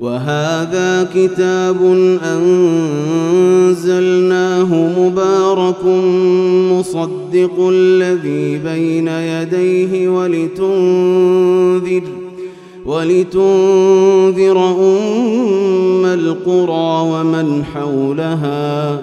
وهذا كتاب أنزلناه مبارك مصدق الذي بين يديه ولتنذر ولتنذر أم القرى ومن حولها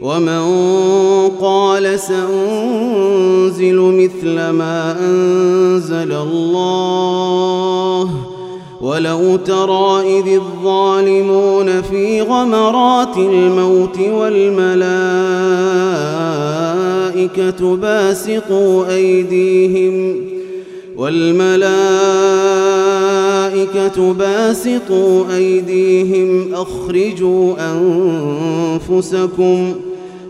ومن قال سأنزل مثل ما أنزل الله ولو ترى إذ الظالمون في غمرات الموت والملائكة باسقوا أيديهم والملائكة باسطوا أيديهم أخرجوا أنفسكم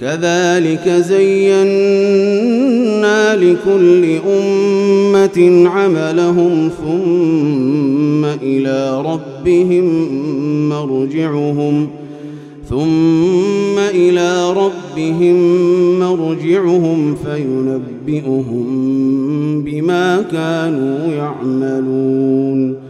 كذلك زينا لكل أمة عملهم ثم إلى ربهم مرجعهم ثم إلى ربهم مرجعهم فينبئهم بما كانوا يعملون